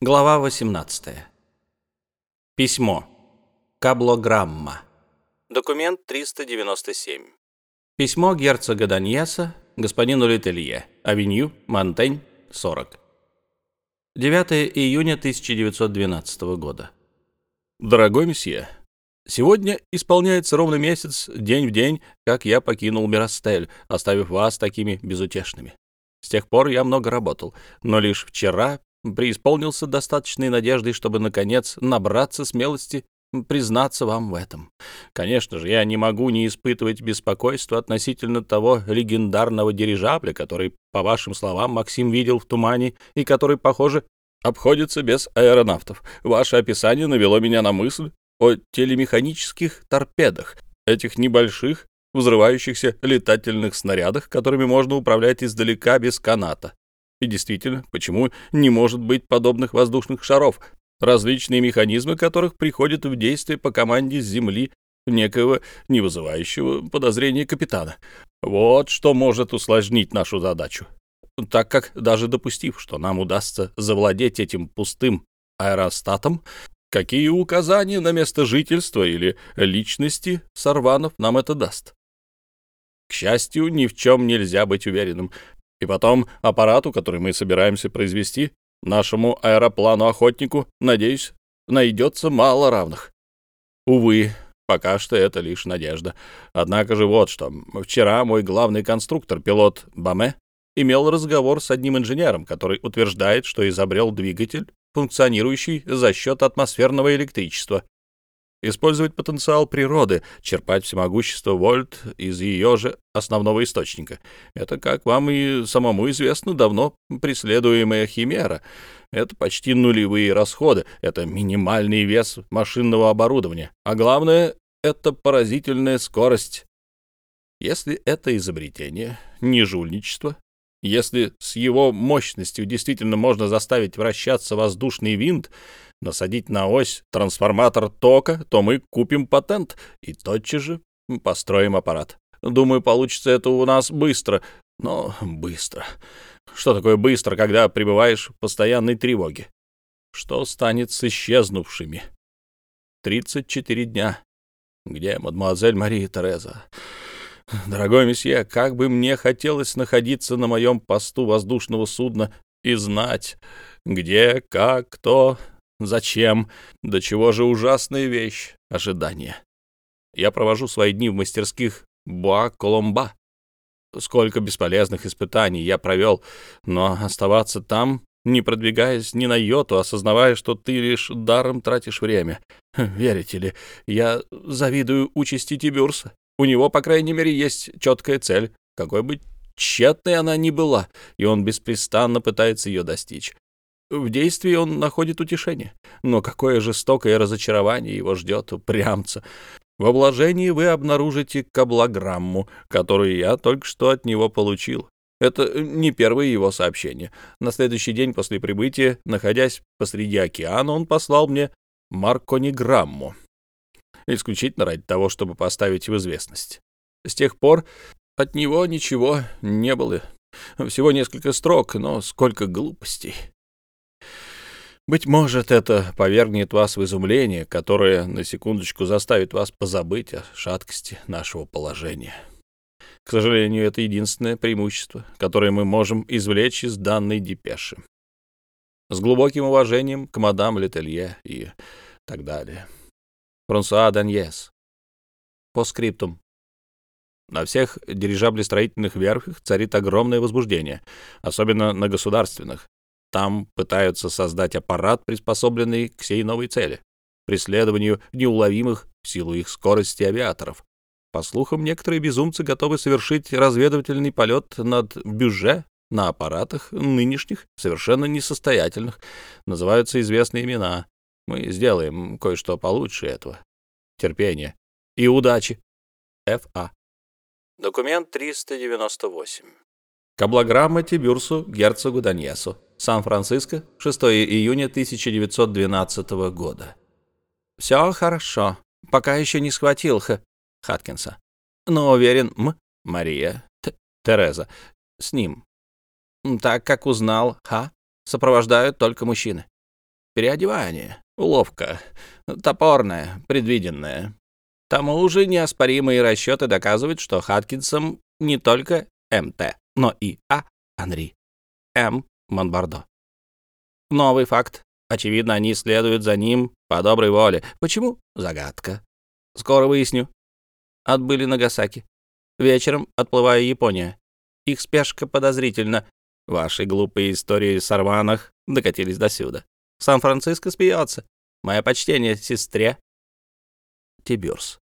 Глава 18. Письмо. Каблограмма. Документ 397. Письмо герцога Даньеса господину Летелье. Авеню, Монтень, 40. 9 июня 1912 года. Дорогой месье, сегодня исполняется ровно месяц, день в день, как я покинул Миростель, оставив вас такими безутешными. С тех пор я много работал, но лишь вчера преисполнился достаточной надеждой, чтобы, наконец, набраться смелости признаться вам в этом. Конечно же, я не могу не испытывать беспокойства относительно того легендарного дирижабля, который, по вашим словам, Максим видел в тумане и который, похоже, обходится без аэронавтов. Ваше описание навело меня на мысль о телемеханических торпедах, этих небольших, взрывающихся летательных снарядах, которыми можно управлять издалека без каната. И действительно, почему не может быть подобных воздушных шаров, различные механизмы которых приходят в действие по команде с Земли некого не вызывающего подозрения капитана? Вот что может усложнить нашу задачу. Так как, даже допустив, что нам удастся завладеть этим пустым аэростатом, какие указания на место жительства или личности Сарванов нам это даст? К счастью, ни в чем нельзя быть уверенным. И потом аппарату, который мы собираемся произвести, нашему аэроплану-охотнику, надеюсь, найдется мало равных. Увы, пока что это лишь надежда. Однако же вот что. Вчера мой главный конструктор, пилот Баме, имел разговор с одним инженером, который утверждает, что изобрел двигатель, функционирующий за счет атмосферного электричества использовать потенциал природы, черпать всемогущество вольт из ее же основного источника. Это, как вам и самому известно, давно преследуемая химера. Это почти нулевые расходы, это минимальный вес машинного оборудования, а главное — это поразительная скорость. Если это изобретение не жульничество, если с его мощностью действительно можно заставить вращаться воздушный винт, насадить на ось трансформатор тока, то мы купим патент и тотчас же построим аппарат. Думаю, получится это у нас быстро, но быстро. Что такое быстро, когда пребываешь в постоянной тревоге? Что станет с исчезнувшими? 34 дня. Где мадемуазель Мария Тереза? Дорогой месье, как бы мне хотелось находиться на моем посту воздушного судна и знать, где, как, кто, зачем, до чего же ужасная вещь — ожидание. Я провожу свои дни в мастерских Буа-Коломба. Сколько бесполезных испытаний я провел, но оставаться там, не продвигаясь ни на йоту, осознавая, что ты лишь даром тратишь время. Верите ли, я завидую участи Тибюрса. У него, по крайней мере, есть четкая цель, какой бы тщетной она ни была, и он беспрестанно пытается ее достичь. В действии он находит утешение, но какое жестокое разочарование его ждет упрямца. В обложении вы обнаружите каблограмму, которую я только что от него получил. Это не первое его сообщение. На следующий день после прибытия, находясь посреди океана, он послал мне маркониграмму исключительно ради того, чтобы поставить в известность. С тех пор от него ничего не было. Всего несколько строк, но сколько глупостей. Быть может, это повергнет вас в изумление, которое на секундочку заставит вас позабыть о шаткости нашего положения. К сожалению, это единственное преимущество, которое мы можем извлечь из данной депеши. С глубоким уважением к мадам Летелье и так далее. Франсуа Даньес. По скриптум. На всех дирижаблестроительных верфях царит огромное возбуждение, особенно на государственных. Там пытаются создать аппарат, приспособленный к сей новой цели — преследованию неуловимых в силу их скорости авиаторов. По слухам, некоторые безумцы готовы совершить разведывательный полет над бюже на аппаратах нынешних, совершенно несостоятельных. Называются известные имена. Мы сделаем кое-что получше этого. Терпения. И удачи. Ф.А. Документ 398. Каблограмма Тибюрсу, герцогу Даньесу. Сан-Франциско, 6 июня 1912 года. Все хорошо. Пока еще не схватил Х. Хаткинса. Но уверен, М. Мария. Т. Тереза. С ним. Так как узнал Х. Сопровождают только мужчины. Переодевание. Уловка. Топорная, предвиденная. К тому же неоспоримые расчеты доказывают, что Хаткинсом не только МТ, но и А. Анри. М. Монбардо. Новый факт. Очевидно, они следуют за ним по доброй воле. Почему? Загадка. Скоро выясню. Отбыли Нагасаки. Вечером отплываю Япония. Их спешка подозрительна. Ваши глупые истории с Арванах докатились до сюда. Сан-Франциско смеется. Мое почтение сестре. Тибюрс.